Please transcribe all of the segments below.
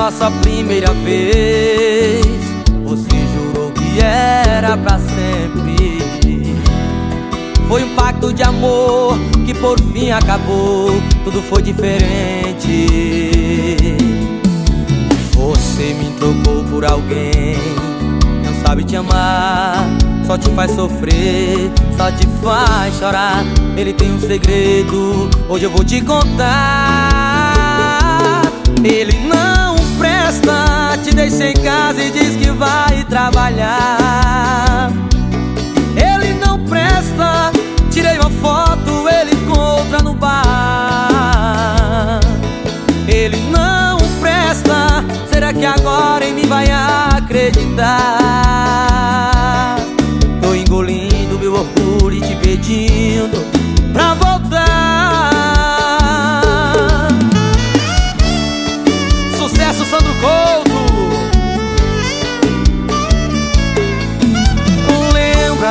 nossa primeira vez. Você jurou que era pra sempre. Foi um pacto de amor que por fim acabou. Tudo foi diferente. Você me trocou por alguém. Não sabe te amar. Só te faz sofrer. Só te faz chorar. Ele tem um segredo. Hoje eu vou te contar. Ele deixa em casa e diz que vai trabalhar. Ele não presta Tirei uma foto, ele encontra no bar. Ele não presta Será que agora em mim vai acreditar? Tô engolindo meu orgulho e te pedindo Pra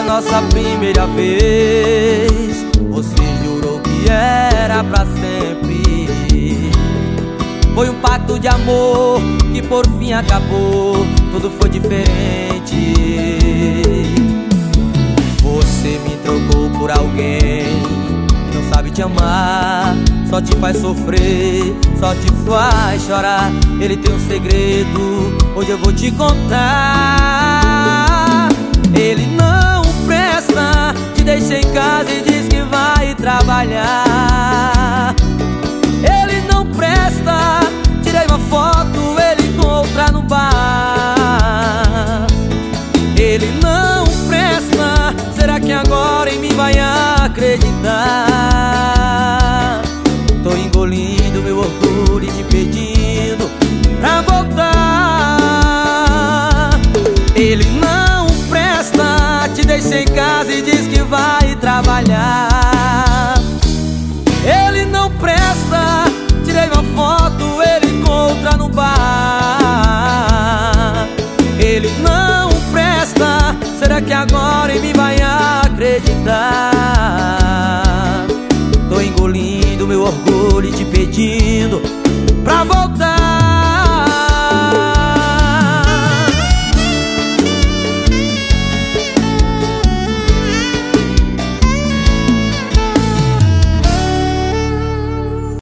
nossa primeira vez. Você jurou que era pra sempre. Foi um pacto de amor que por fim acabou. Tudo foi diferente. Você me trocou por alguém que não sabe te amar. Só te faz sofrer, só te faz chorar. Ele tem um segredo, hoje eu vou te contar engolindo meu orgulho e te pedindo pra voltar. Ele não presta, te deixa em casa e diz que vai trabalhar. Ele não presta, tirei uma foto, ele encontra no bar. Ele não presta, será que agora mim vai acreditar? Engolindo meu orgulho e te voltar